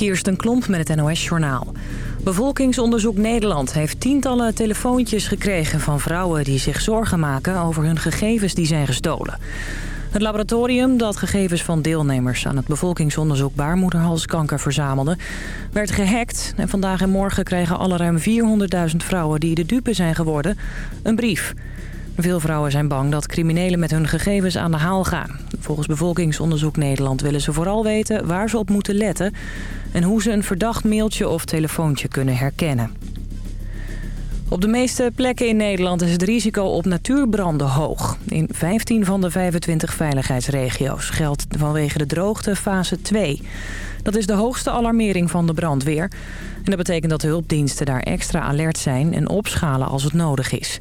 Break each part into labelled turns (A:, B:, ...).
A: Kirsten Klomp met het NOS-journaal. Bevolkingsonderzoek Nederland heeft tientallen telefoontjes gekregen van vrouwen... die zich zorgen maken over hun gegevens die zijn gestolen. Het laboratorium dat gegevens van deelnemers aan het bevolkingsonderzoek baarmoederhalskanker verzamelde, werd gehackt. En vandaag en morgen kregen alle ruim 400.000 vrouwen die de dupe zijn geworden een brief. Veel vrouwen zijn bang dat criminelen met hun gegevens aan de haal gaan. Volgens Bevolkingsonderzoek Nederland willen ze vooral weten waar ze op moeten letten... en hoe ze een verdacht mailtje of telefoontje kunnen herkennen. Op de meeste plekken in Nederland is het risico op natuurbranden hoog. In 15 van de 25 veiligheidsregio's geldt vanwege de droogte fase 2. Dat is de hoogste alarmering van de brandweer. En dat betekent dat de hulpdiensten daar extra alert zijn en opschalen als het nodig is.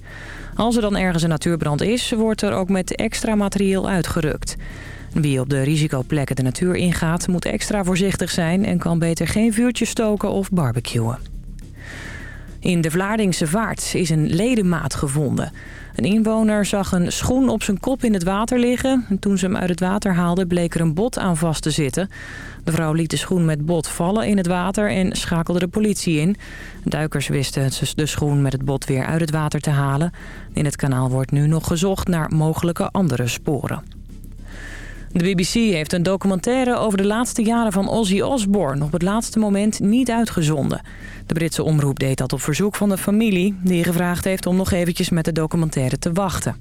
A: Als er dan ergens een natuurbrand is, wordt er ook met extra materieel uitgerukt. Wie op de risicoplekken de natuur ingaat, moet extra voorzichtig zijn... en kan beter geen vuurtje stoken of barbecuen. In de Vlaardingse Vaart is een ledemaat gevonden. Een inwoner zag een schoen op zijn kop in het water liggen. En toen ze hem uit het water haalden bleek er een bot aan vast te zitten. De vrouw liet de schoen met bot vallen in het water en schakelde de politie in. Duikers wisten de schoen met het bot weer uit het water te halen. In het kanaal wordt nu nog gezocht naar mogelijke andere sporen. De BBC heeft een documentaire over de laatste jaren van Ozzy Osbourne... op het laatste moment niet uitgezonden. De Britse omroep deed dat op verzoek van de familie... die gevraagd heeft om nog eventjes met de documentaire te wachten.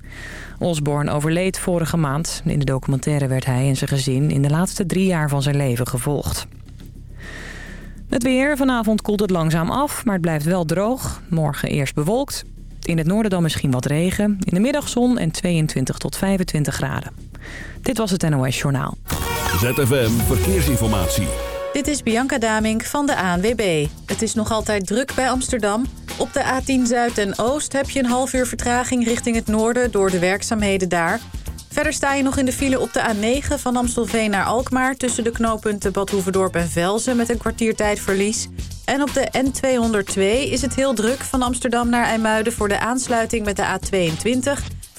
A: Osbourne overleed vorige maand. In de documentaire werd hij en zijn gezin in de laatste drie jaar van zijn leven gevolgd. Het weer. Vanavond koelt het langzaam af, maar het blijft wel droog. Morgen eerst bewolkt. In het noorden dan misschien wat regen. In de middag zon en 22 tot 25 graden. Dit was het NOS Journaal.
B: ZFM Verkeersinformatie.
C: Dit is Bianca Damink van de ANWB. Het is nog altijd druk bij Amsterdam. Op de A10 Zuid en Oost heb je een half uur vertraging richting het noorden... door de werkzaamheden daar. Verder sta je nog in de file op de A9 van Amstelveen naar Alkmaar... tussen de knooppunten Bad Hoevedorp en Velzen met een kwartiertijdverlies. En op de N202 is het heel druk van Amsterdam naar IJmuiden... voor de aansluiting met de A22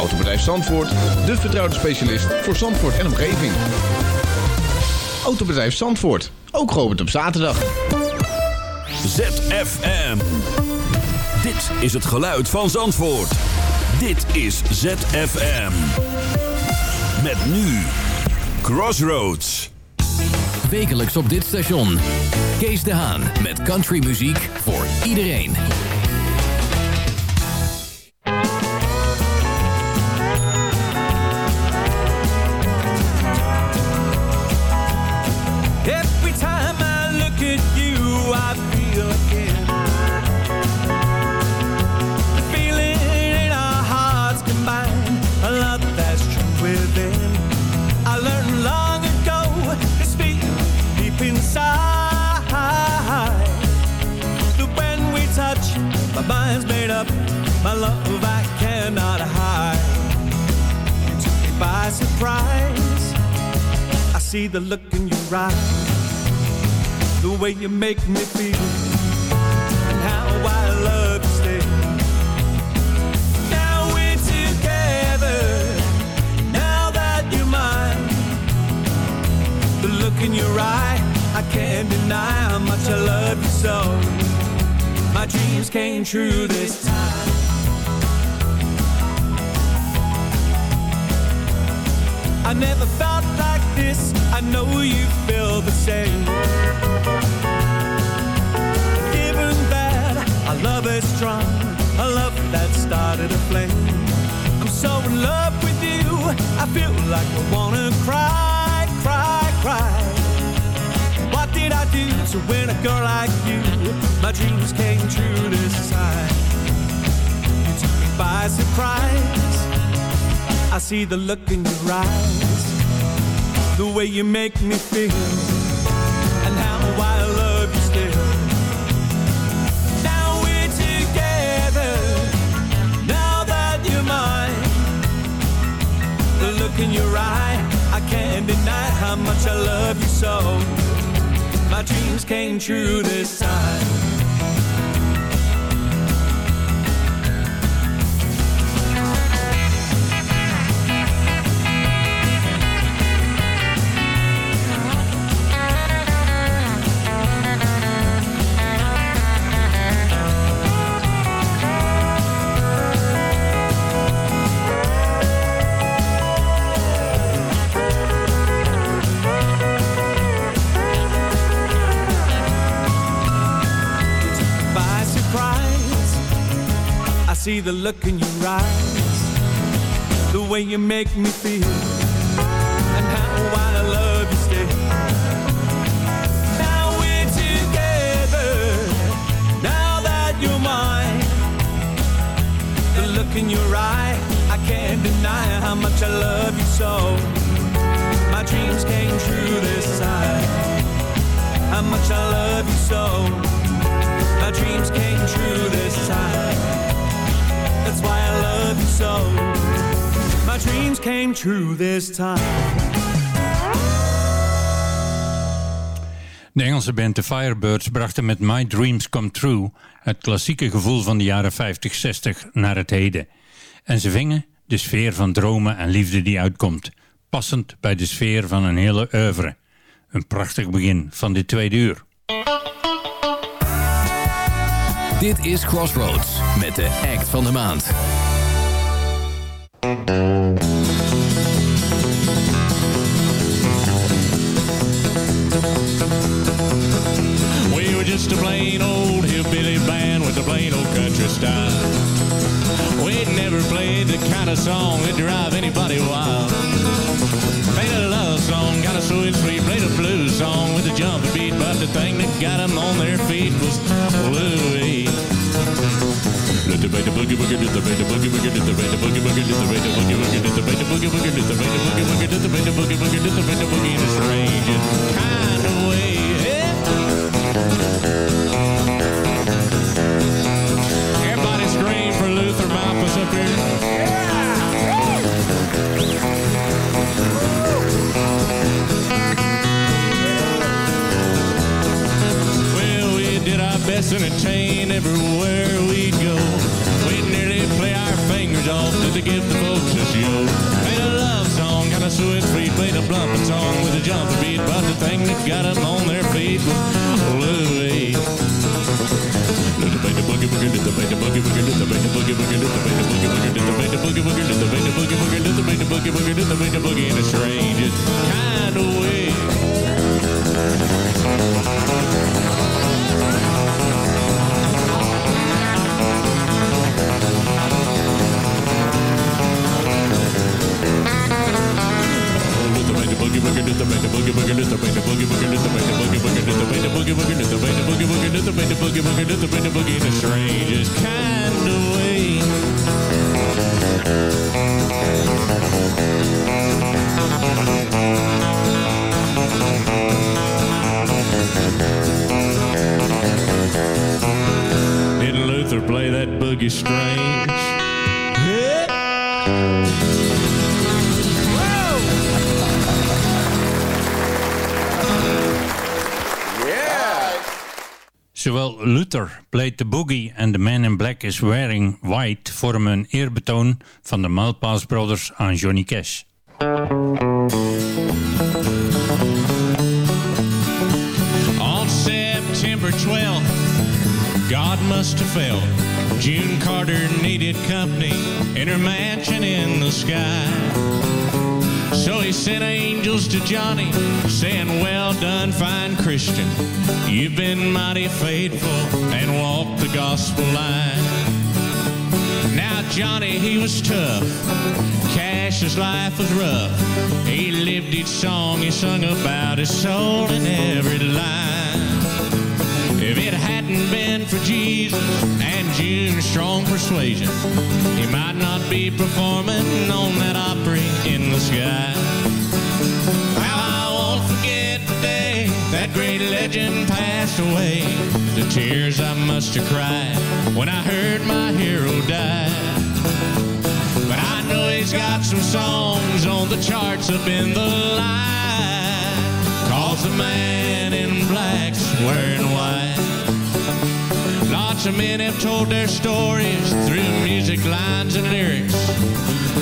D: Autobedrijf Zandvoort, de vertrouwde specialist voor Zandvoort en omgeving. Autobedrijf Zandvoort, ook geopend op zaterdag.
B: ZFM. Dit is het geluid van Zandvoort. Dit is ZFM. Met nu Crossroads.
E: Wekelijks op dit station. Kees de Haan met countrymuziek voor iedereen.
F: My love I cannot hide. You took me by surprise. I see the look in your eyes, the way you make me feel, and how I love you still. Now we're together, now that you're mine. The look in your eye, I can't deny how much I love you so. My dreams came true this time. I never felt like this. I know you feel the same. Given that our love is strong, a love that started a flame. I'm so in love with you. I feel like I wanna cry, cry, cry did I do to win a girl like you? My dreams came true this time. You took me by surprise. I see the look in your eyes, the way you make me feel, and how I love you still. Now we're together. Now that you're mine, the look in your eye, I can't deny how much I love you so. My dreams came true this time. See the look in your eyes, the way you make me feel, and how I love you still. Now we're together, now that you're mine. The look in your eye, I can't deny how much I love you so. My dreams came true this time. How much I love you so. My dreams came true this time. I love you so. My dreams came true this time.
G: De Engelse band The Firebirds brachten met My Dreams Come True het klassieke gevoel van de jaren 50-60 naar het heden. En ze vingen de sfeer van dromen en liefde die uitkomt, passend bij de sfeer van een hele oeuvre. Een prachtig begin van dit tweede uur.
E: Dit is Crossroads met de act van de maand.
H: We were just a plain old hillbilly band with a plain old country style. We'd never played the kind of song that drive anybody wild. Song, got a sweet sweet, played a blues song with a jumping beat, but the thing that got them on their feet was Louie. Let the boogie boogie let the boogie boogie let the boogie boogie let the boogie boogie boogie, let the boogie boogie let the boogie boogie let the boogie boogie boogie, let the boogie in a strange kind of way. Luther, Played the Boogie and The
G: Man in Black is Wearing White vormen een eerbetoon van de Malpass Brothers aan Johnny Cash.
H: On September 12th, God must have felt June Carter needed company in her mansion in the sky. So he sent angels to Johnny, saying, Well done, fine Christian. You've been mighty faithful and walked the gospel line. Now, Johnny, he was tough. Cash's life was rough. He lived each song he sung about his soul in every line. If it hadn't been for Jesus and June's strong persuasion, he might not be performing on that Opry in the sky. Well, I won't forget the day that great legend passed away. The tears I must have cried when I heard my hero die. But I know he's got some songs on the charts up in the line. Cause the man in black's wearing white. Lots of men have told their stories through music lines and lyrics.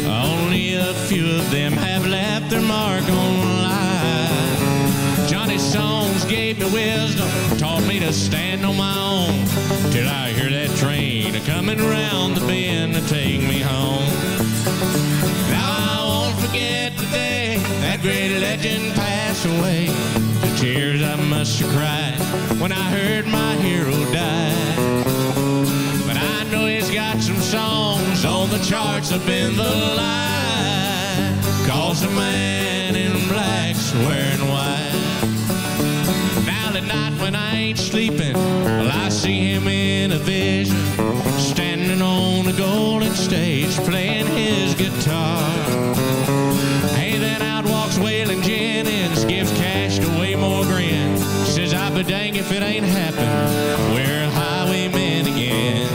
H: Only a few of them have left their mark on life. Johnny's songs gave me wisdom, taught me to stand on my own. Till I hear that train a coming round the bend to take me home. That great legend passed away. The tears I must have cried when I heard my hero die. But I know he's got some songs on the charts up in the line. Cause the man in black's wearing white. Now at night when I ain't sleeping, well, I see him in a vision. Standing on the golden stage playing his guitar. Hey, then out walks Waylon Jennings, gives cash to Waymore Grin. Says, I be dang if it ain't happened. We're highwaymen again.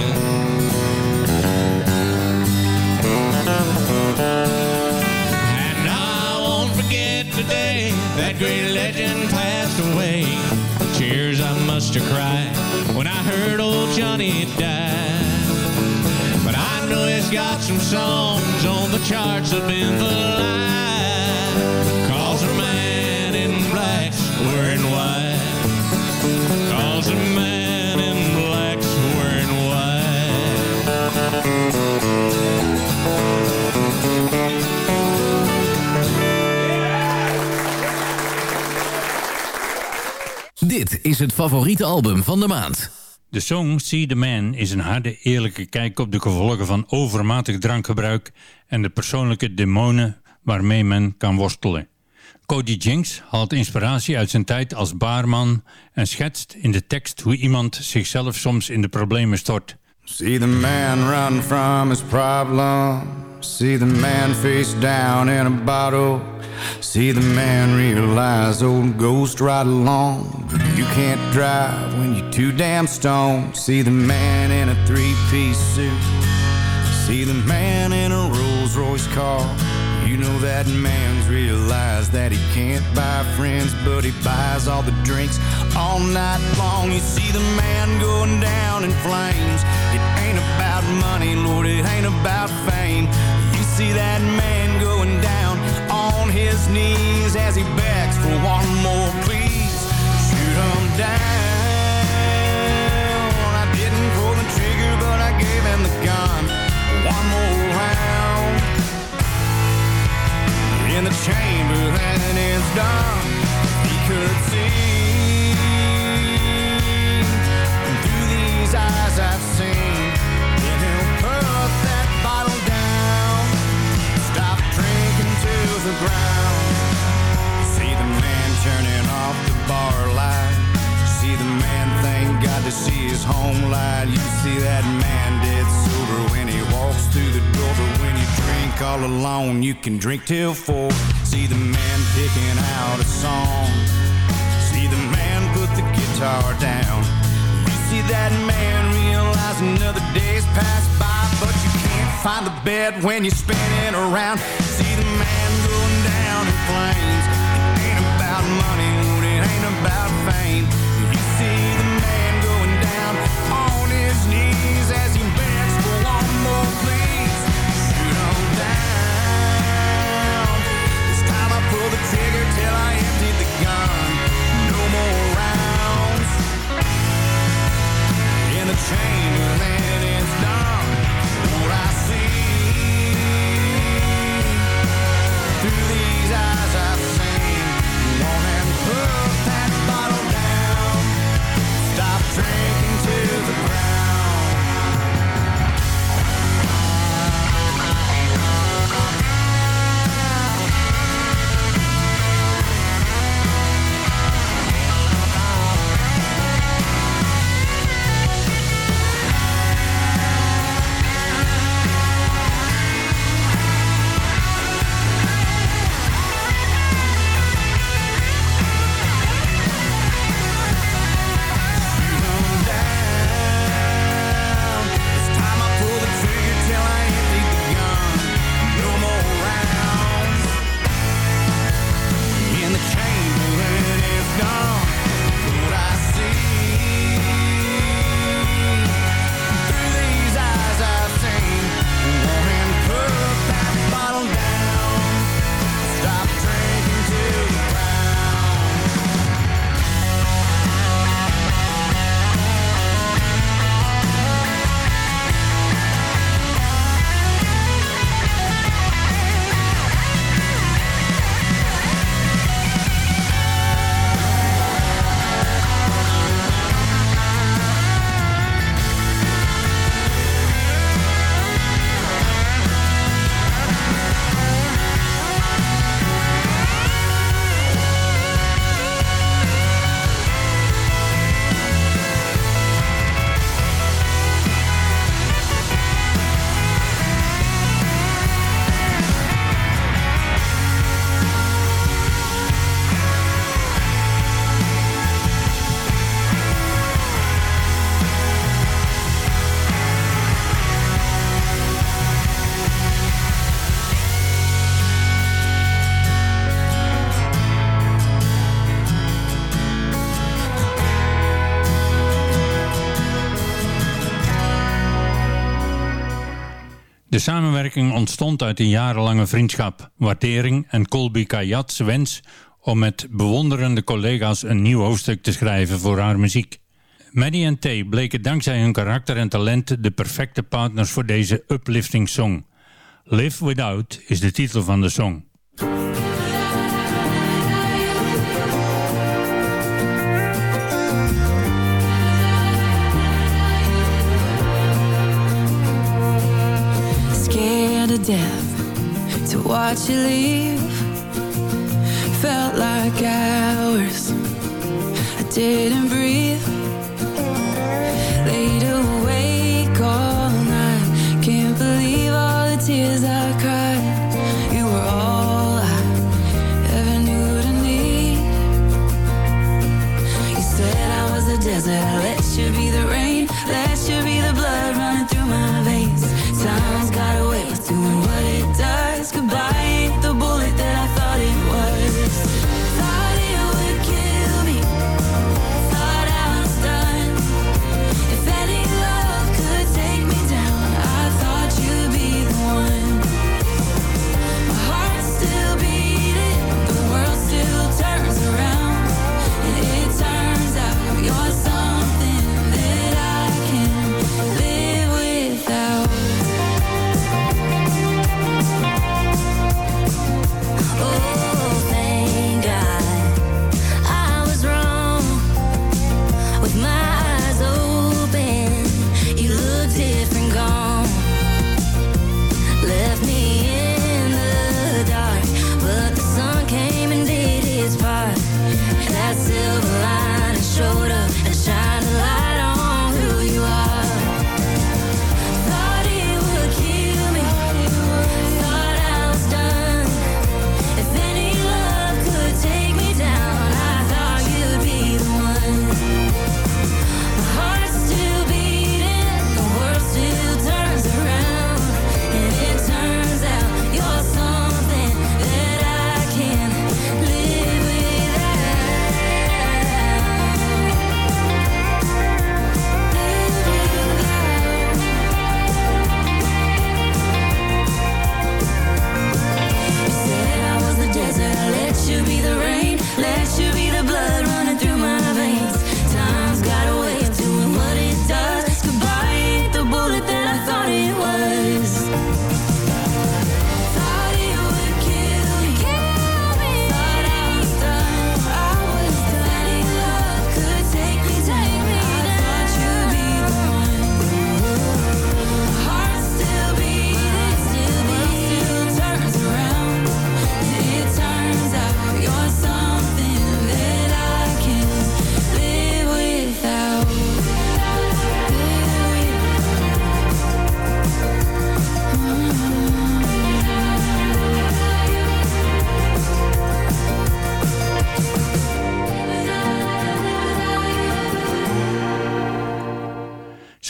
H: And I won't forget the day that great legend passed away. Tears I must have cried when I heard old Johnny die. But I know he's got some songs on the charts up in the line.
E: Is het favoriete album van de maand.
G: De song See the Man is een harde, eerlijke kijk op de gevolgen van overmatig drankgebruik en de persoonlijke demonen waarmee men kan worstelen. Cody Jinks haalt inspiratie uit zijn tijd als baarman en schetst in de tekst hoe iemand zichzelf soms in de problemen stort.
I: See the man run from his problem. See the man face down in a bottle. See the man realize old ghost right along. But you can't drive when you're too damn stoned. See the man in a three-piece suit. See the man in a Rolls Royce car. You know that man's realized that he can't buy friends, but he buys all the drinks all night long. You see the man going down in flames. It ain't about money, Lord, it ain't about fame. You see that man going down on his knees as he begs for one more, please. Shoot him down. I didn't pull the trigger, but I gave him the gun. One more round in the chamber and is drink till four. See the man picking out a song. See the man put the guitar down. You see that man realize another day's passed by, but you can't find the bed when you're spinning around. See the man going down in flames. It ain't about money, it ain't about fame. Gun. No more rounds in the chamber,
G: samenwerking ontstond uit een jarenlange vriendschap, waardering en Colby Kayat's wens om met bewonderende collega's een nieuw hoofdstuk te schrijven voor haar muziek. Maddie en Tay bleken dankzij hun karakter en talent de perfecte partners voor deze uplifting song. Live Without is de titel van de song.
J: watch you leave. Felt like hours. I didn't breathe.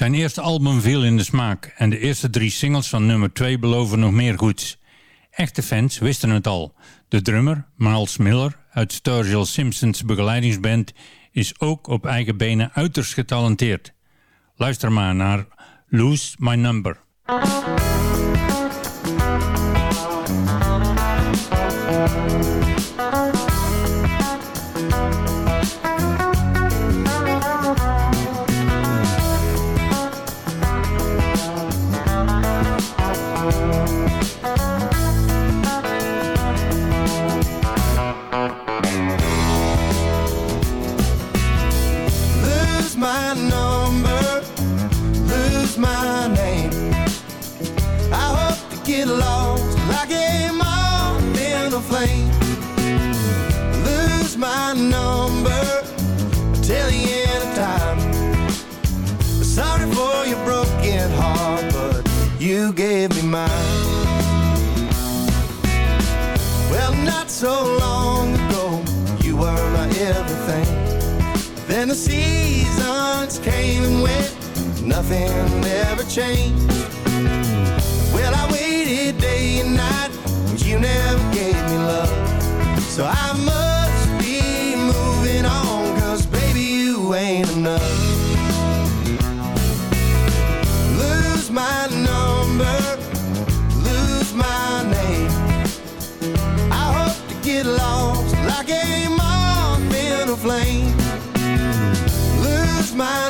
G: Zijn eerste album viel in de smaak en de eerste drie singles van nummer 2 beloven nog meer goeds. Echte fans wisten het al. De drummer, Miles Miller, uit Sturgill Simpsons begeleidingsband, is ook op eigen benen uiterst getalenteerd. Luister maar naar Lose My Number.
K: so long ago, you were my everything. Then the seasons came and went, nothing ever changed. Well, I waited day and night, but you never gave me love. So I'm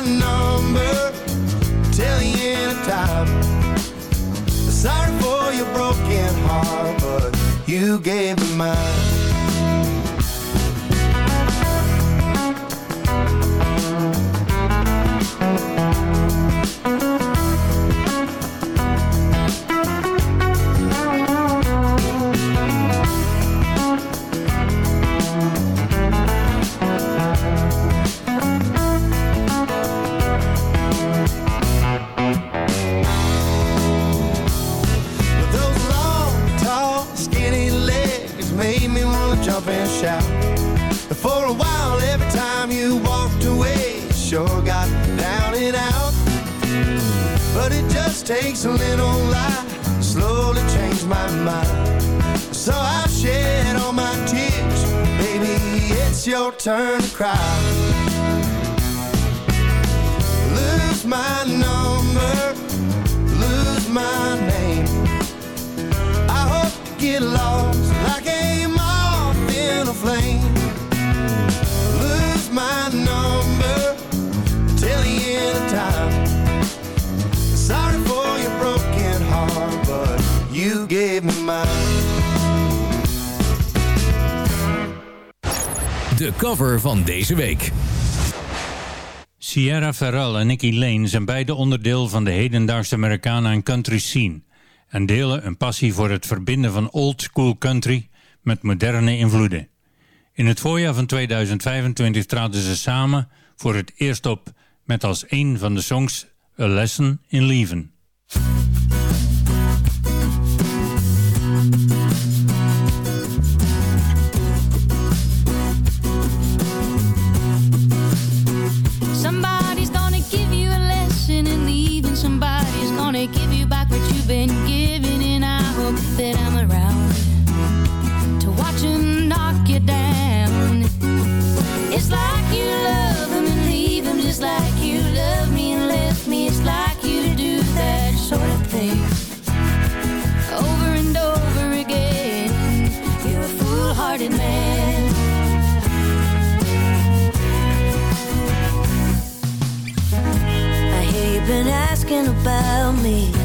K: number, tell you in a time. Sorry for your broken heart, but you gave me mine. takes a little lie Slowly change my mind. So I've shed all my tears Baby, it's your turn to cry. Lose my number Lose my name. I hope to get lost like
E: de cover van deze week.
G: Sierra Ferrell en Nicky Lane zijn beide onderdeel van de hedendaagse Amerikanen en country scene en delen een passie voor het verbinden van old school country met moderne invloeden. In het voorjaar van 2025 traden ze samen voor het eerst op met als een van de songs A Lesson in
J: Leven. been
L: asking about me.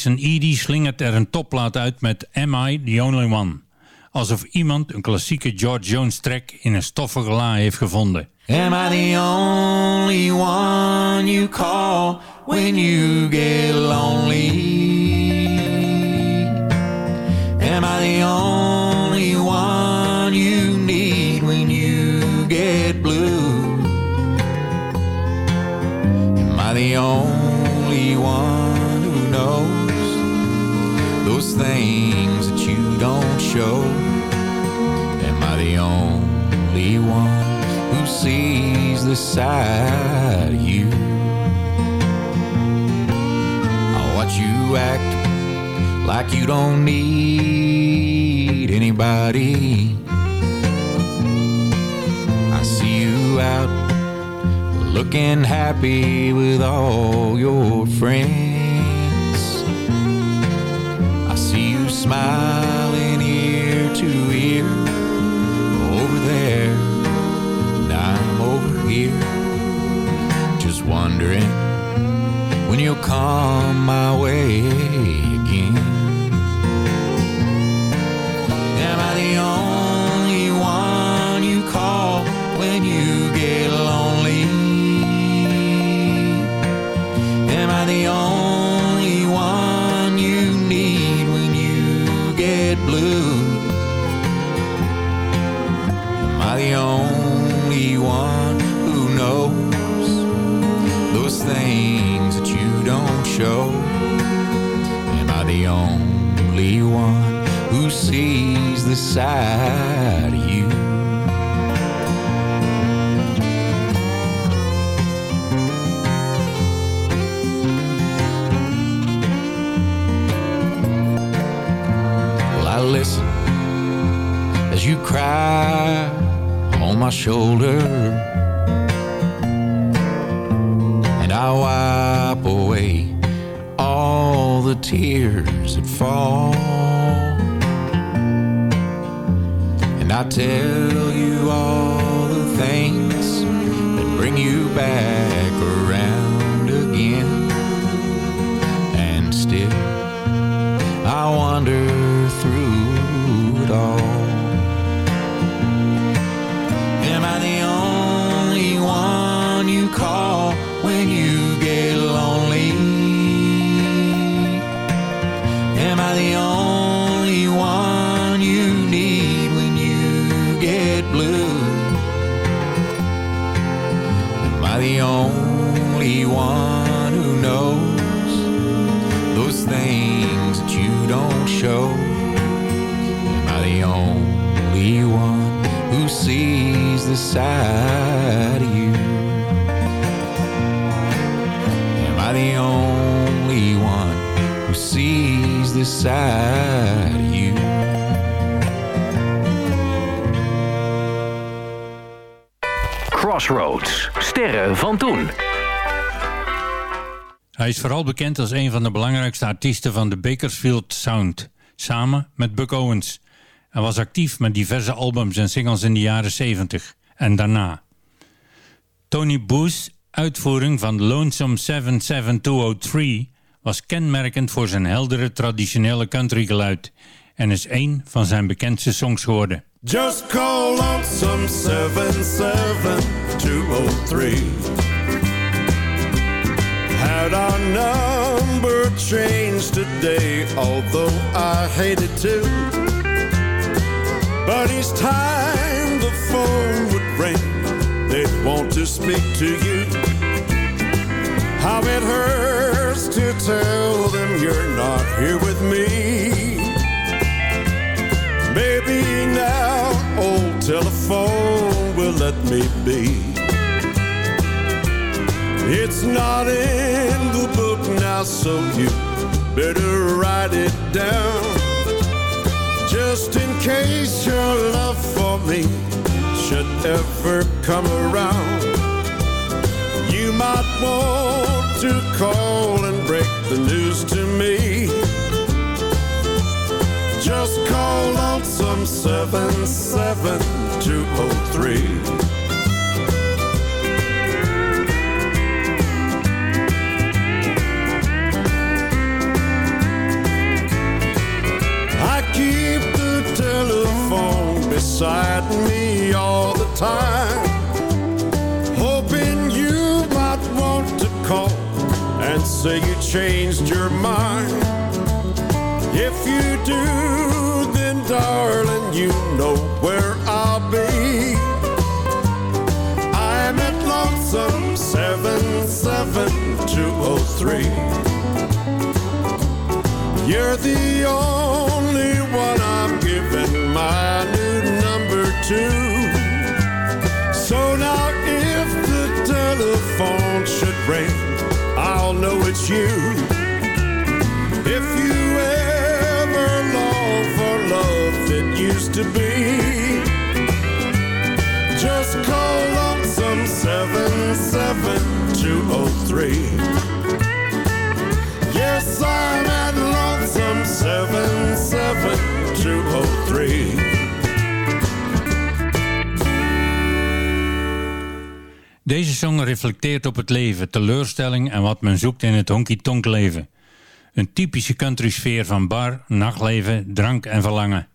G: Jason Eady slingert er een topplaat uit met Am I The Only One? Alsof iemand een klassieke George Jones track in een stoffige la heeft gevonden.
M: Am I the only one you call when you get lonely? Those things that you don't show? Am I the only one who sees the side of you? I watch you act like you don't need anybody. I see you out looking happy with all your friends. Smiling ear to ear. Over there, and I'm over here, just wondering when you'll come my way sees the side of you? Well, I listen as you cry on my shoulder, and I wipe away all the tears that fall. And the only one who sees the side of you?
E: Crossroads. Sterren van toen.
G: Hij is vooral bekend als een van de belangrijkste artiesten van de Bakersfield Sound, samen met Buck Owens. Hij was actief met diverse albums en singles in de jaren 70 en daarna. Tony Booth's uitvoering van Lonesome 77203 was kenmerkend voor zijn heldere traditionele countrygeluid en is een van zijn bekendste songs geworden.
N: Just call lonesome 77203 Had our number changed today Although I hated to But each time the phone want to speak to you How it hurts to tell them you're not here with me Maybe now old telephone will let me be. It's not in the book now, so you better write it down. Just in case your love for me should ever come around, you might want to call and break the news to me. Just call lonesome 77203. beside me all the time. Hoping you might want to call and say you changed your mind. If you do, then darling, you know where I'll be. I'm at Lonesome 77203. You're the only one I'm giving my new number to. So now if the telephone should ring, I'll know it's you. If you ever long for love that used to be, just call lonesome 77203. Yes, I'm at lonesome 77203.
G: Deze song reflecteert op het leven, teleurstelling en wat men zoekt in het honky-tonk leven. Een typische country sfeer van bar, nachtleven, drank en verlangen.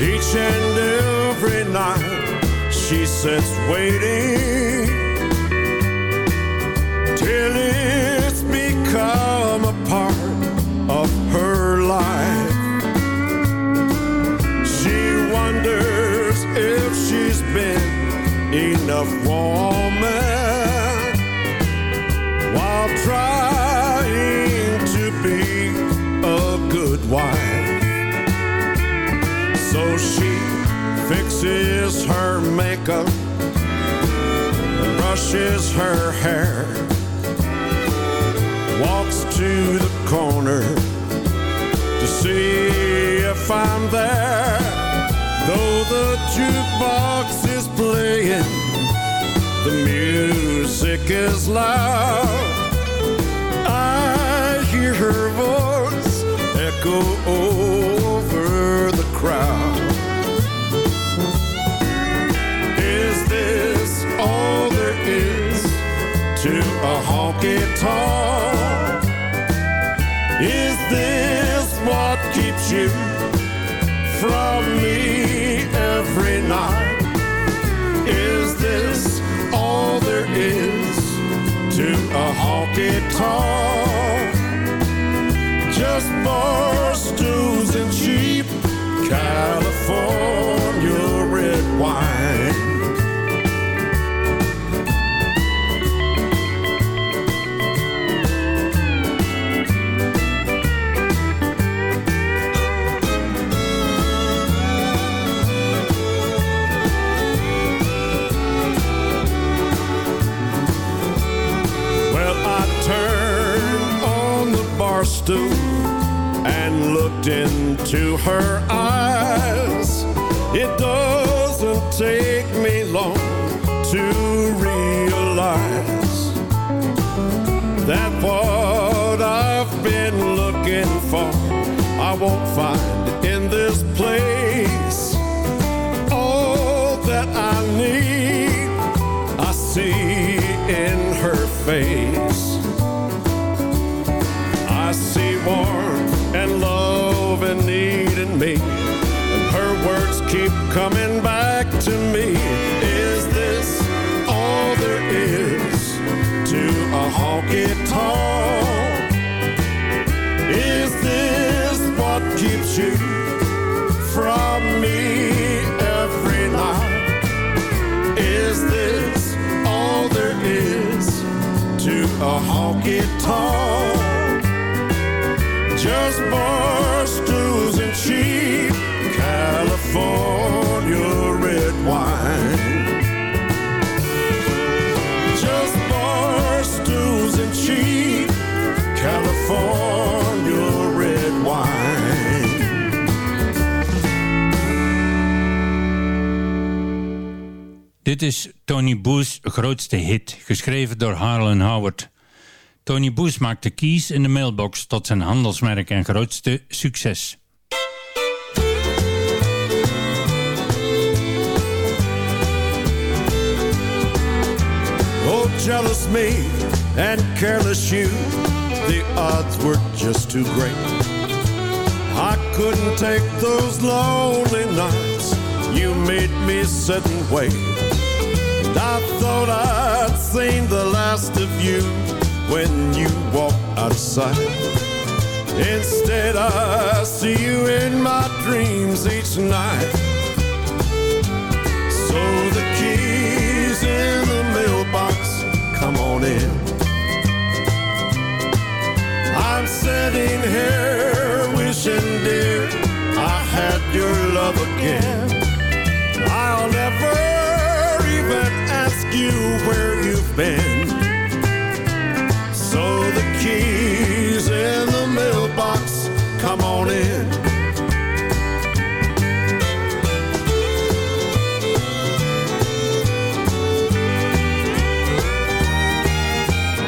N: Each and night she waiting life. She wonders if she's been enough woman while trying to be a good wife. So she fixes her makeup, brushes her hair, walks to the corner to see if I'm there. Though the jukebox is playing, the music is loud. I hear her voice echo over the crowd. Is this all there is to a honky tonk? Is this what keeps you from me every night? Is this all there is to a honky tonk? Just bar stools and cheap California red wine. And looked into her eyes. It doesn't take me long to realize that what I've been looking for, I won't find in this place. All that I need, I see you from me every night? Is this all there is to a honky tonk? Just bar
G: Dit is Tony Booth's grootste hit, geschreven door Harlan Howard. Tony Booth maakte Keys in de mailbox tot zijn handelsmerk en grootste succes.
N: Oh, jealous me and careless you, the odds were just too great. I couldn't take those lonely nights. You made me sit and wait. I thought I'd seen the last of you when you walked out of sight. Instead, I see you in my dreams each night. So the keys in the mailbox, come on in. I'm sitting here wishing, dear, I had your love again. You where you've been. So the keys in the mailbox, come on in.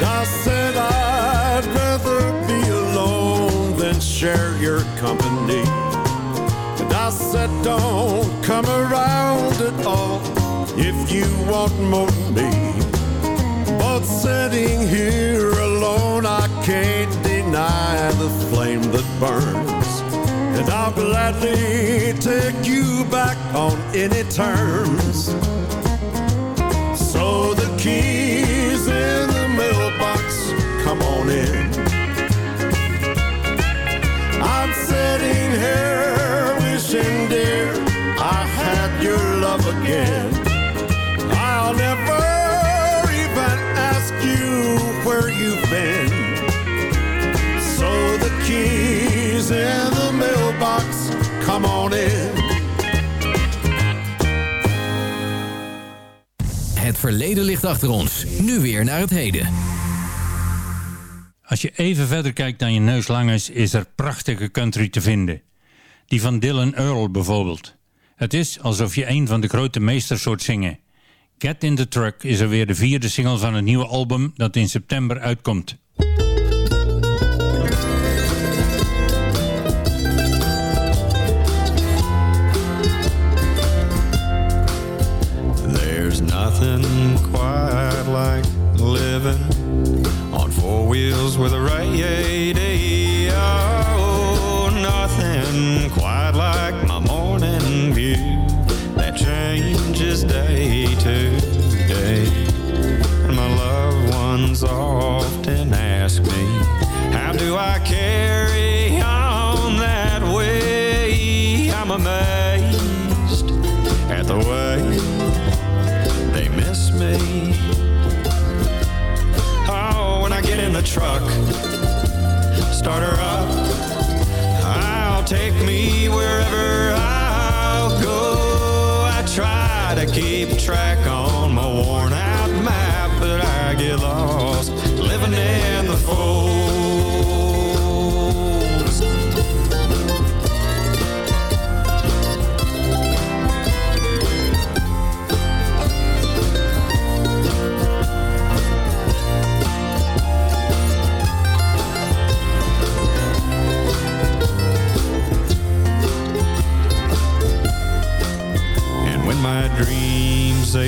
N: I said I'd rather be alone than share your company. And I said don't come around at all if you want more me. But sitting here alone, I can't deny the flame that burns. And I'll gladly take you back on any terms. In the mailbox, come on in.
E: Het verleden ligt achter ons. Nu weer naar het heden.
G: Als je even verder kijkt dan je neus lang is, is er prachtige country te vinden. Die van Dylan Earl bijvoorbeeld. Het is alsof je een van de grote meesters hoort zingen. Get in the Truck is alweer de vierde single van het nieuwe album dat in september uitkomt.
O: There's nothing quite like living on four wheels with a radio.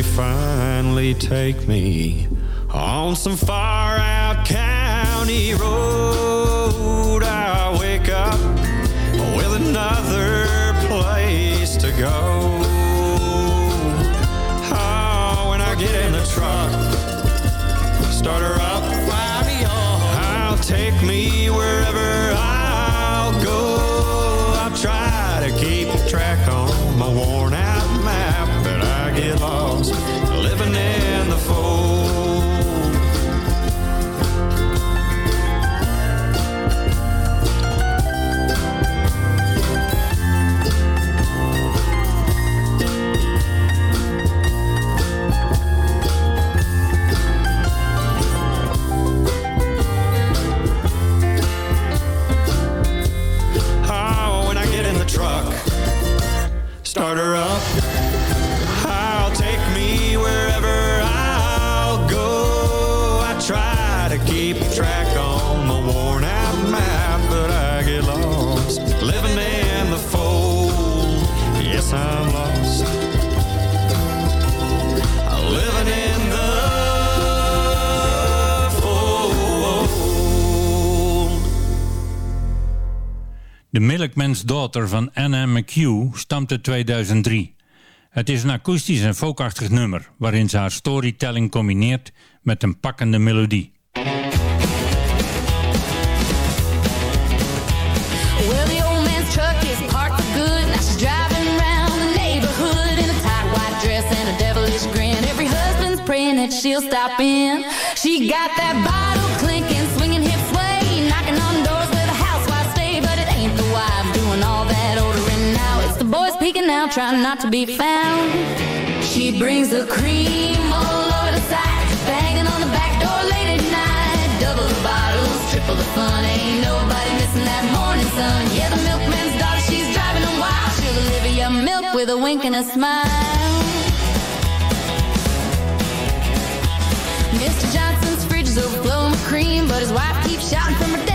O: Finally take me on some far out county road,
G: Daughter van Anna McHugh stamt uit 2003. Het is een akoestisch en folkachtig nummer... waarin ze haar storytelling combineert met een pakkende melodie.
L: Peeking out, trying not to be found. She brings the cream all over the side, banging on the back door late at night. Double the bottles, triple the fun. Ain't nobody missing that morning sun. Yeah, the milkman's daughter, she's driving them wild. She'll deliver your milk with a wink and a smile. Mr. Johnson's fridge is overflowing with cream, but his wife keeps shouting from her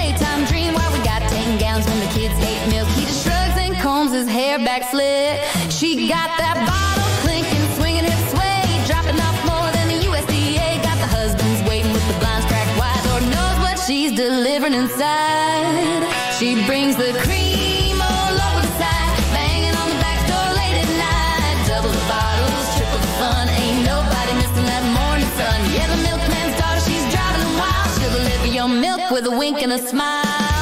L: hair back slick. She got that bottle clinking, swinging hip sway, dropping off more than the USDA. Got the husbands waiting with the blinds cracked wide. Lord knows what she's delivering inside. She brings the cream the side, banging on the back door late at night. Double the bottles, triple the fun. Ain't nobody missing that morning sun. Yeah, the she's driving wild. She'll deliver your milk with a wink and a smile.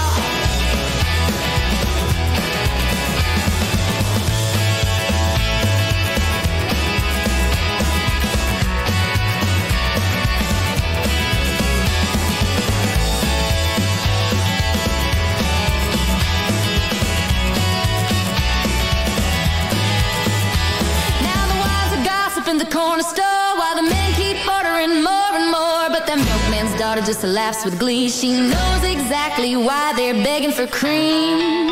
L: The daughter just laughs with glee. She knows exactly why they're begging for cream.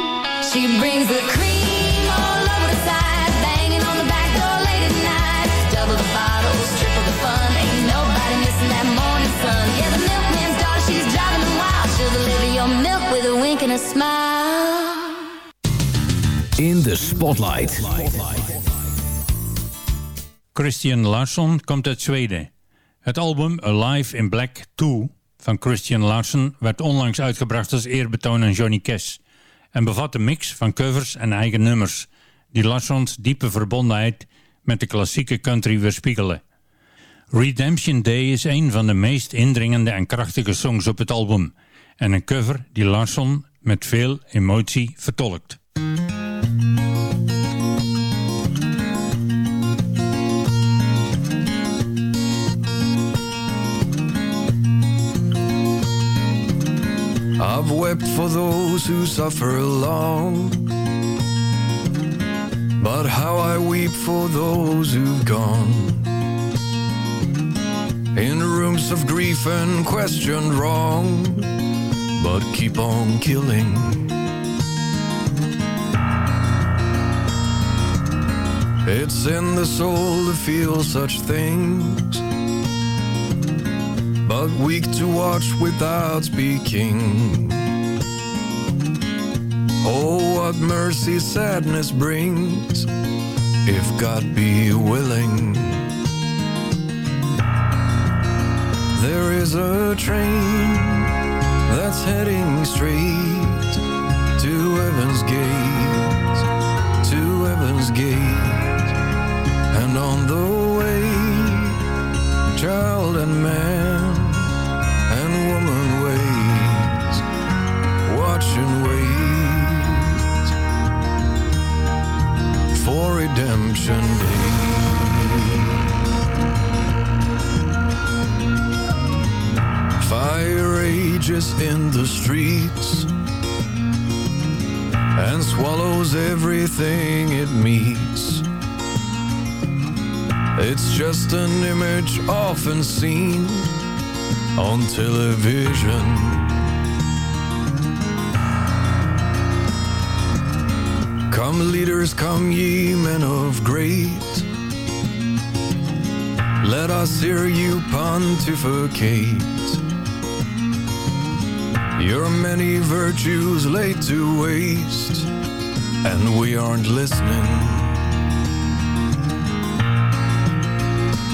L: She brings the cream all over the side, banging on the back door late at night. Double the bottles, triple the fun. Ain't nobody missing that morning sun. Yeah, the milkman's daughter, she's driving them wild. She'll deliver your milk with a wink and a smile.
E: In the Spotlight.
G: Christian Larsson komt uit Zweden. Het album Alive in Black 2 van Christian Larsson werd onlangs uitgebracht als eerbetoon aan Johnny Cash en bevat een mix van covers en eigen nummers die Larssons diepe verbondenheid met de klassieke country weerspiegelen. Redemption Day is een van de meest indringende en krachtige songs op het album en een cover die Larsson met veel emotie vertolkt.
P: I've wept for those who suffer alone. But how I weep for those who've gone. In rooms of grief and questioned wrong, but keep on killing. It's in the soul to feel such things but weak to watch without speaking. Oh, what mercy sadness brings, if God be willing. There is a train that's heading straight to heaven's gate, to heaven's gate, and on the way, child and man redemption day. Fire rages in the streets and swallows everything it meets. It's just an image often seen on television. Come leaders, come ye men of great. Let us hear you pontificate. Your many virtues laid to waste, and we aren't listening.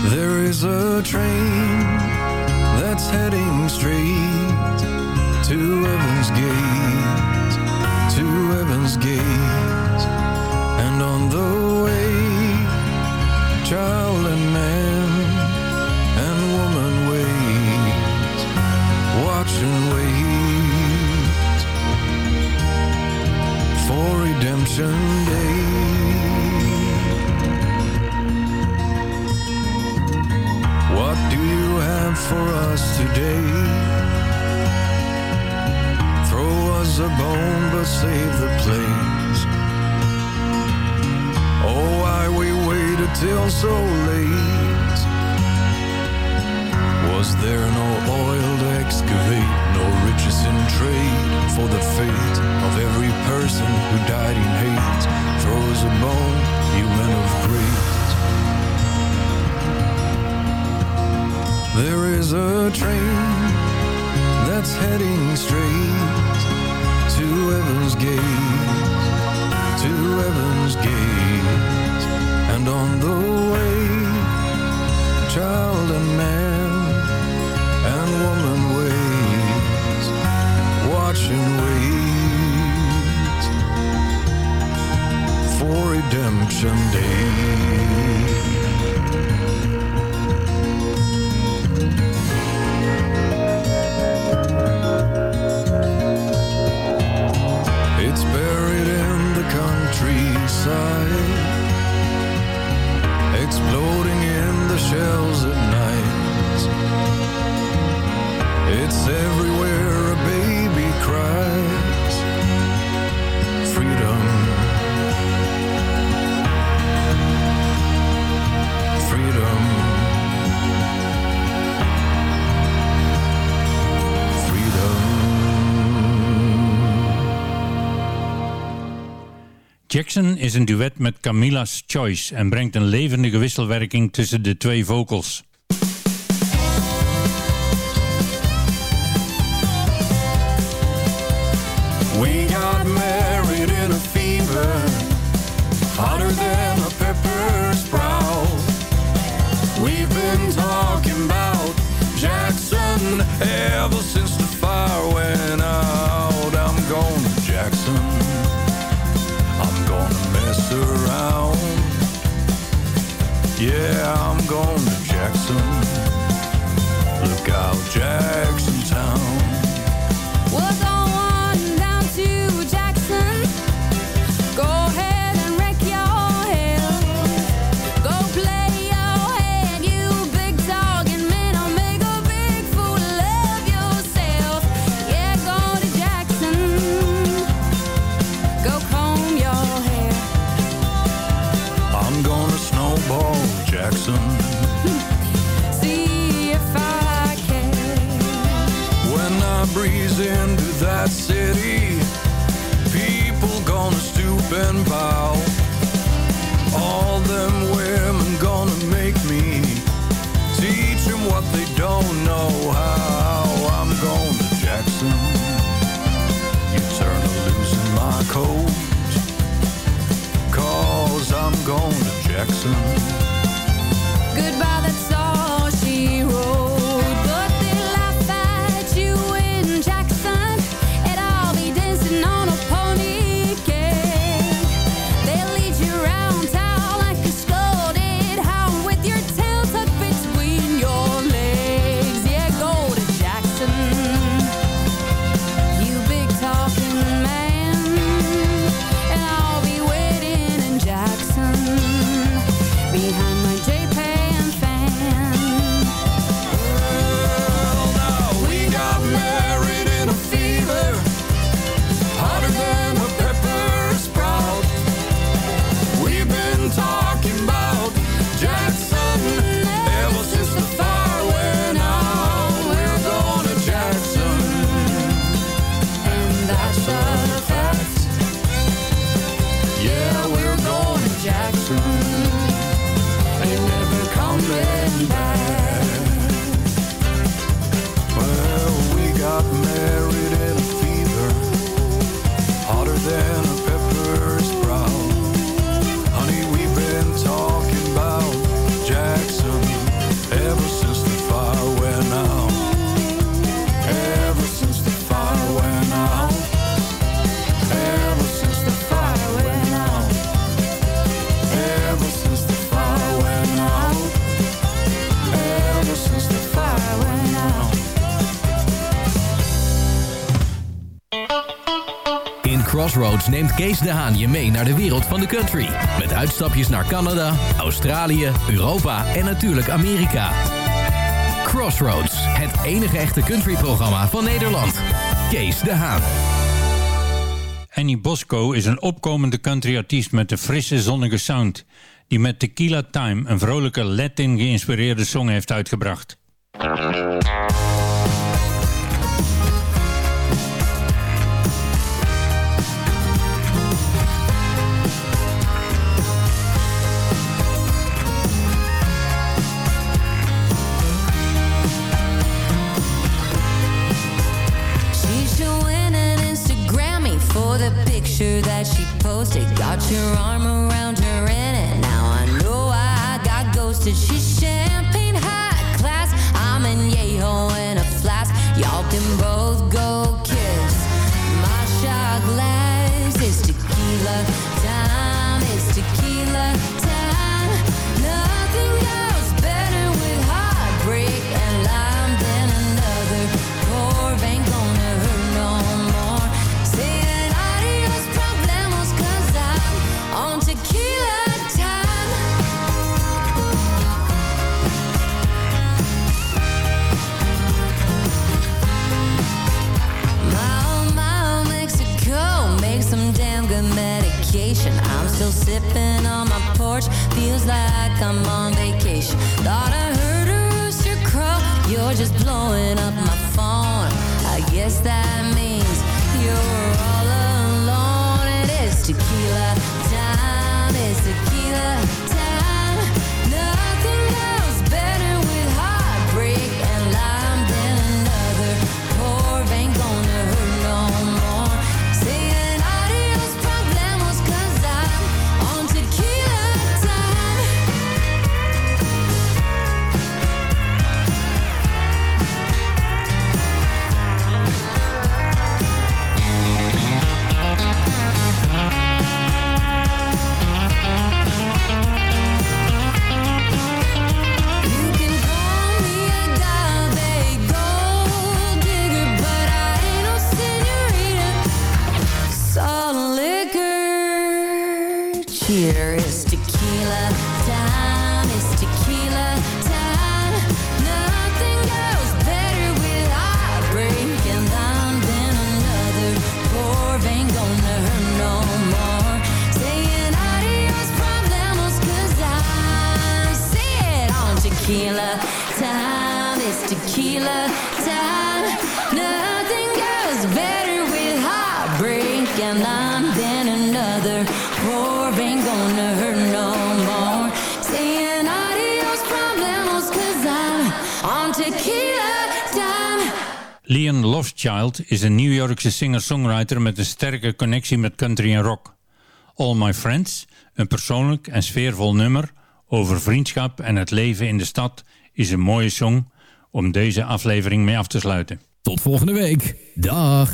P: There is a train that's heading
G: Jackson is een duet met Camilla's Choice en brengt een levendige wisselwerking tussen de twee vocals.
P: Yeah, I'm going to Jackson. Look out, Jackson.
Q: and
L: bow. All them women gonna make me teach them what they don't know how. I'm going to Jackson. You turn to losing my coat. Cause I'm going to Jackson.
E: Neemt Kees de Haan je mee naar de wereld van de country. Met uitstapjes naar Canada, Australië, Europa en natuurlijk Amerika. Crossroads, het enige echte countryprogramma van Nederland. Kees de Haan.
G: Annie Bosco is een opkomende countryartiest met een frisse zonnige sound... die met Tequila Time een vrolijke Latin geïnspireerde song heeft uitgebracht.
L: She posted. Got your arm around her in it. Now I know I got ghosted. She's champagne still sipping on my porch, feels like I'm on vacation. Thought I heard a rooster crow, you're just blowing up my phone. I guess that Is
G: een New Yorkse singer-songwriter met een sterke connectie met country en rock. All My Friends, een persoonlijk en sfeervol nummer over vriendschap en het leven in de stad, is een mooie song om deze aflevering mee af te sluiten.
E: Tot volgende week. Dag.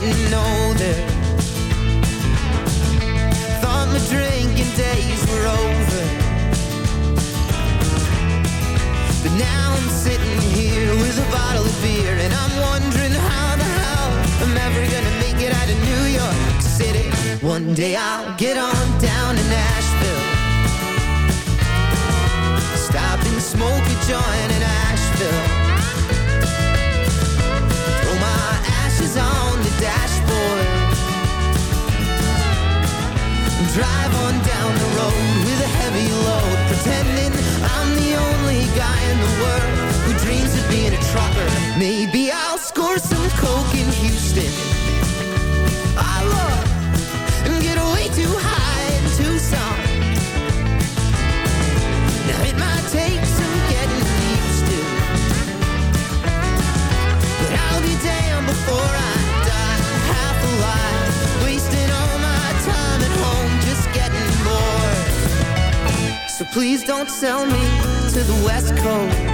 K: Getting older Thought my drinking days were over. But now I'm sitting here with a bottle of beer And I'm wondering how the hell I'm ever gonna make it out of New York City. One day I'll get on down to Nashville. Stop and smoke a joint in Asheville. Drive on down the road with a heavy load, pretending I'm the only guy in the world who dreams of being a trucker. Maybe I'll score some coke in Houston. So please don't sell me to the west coast.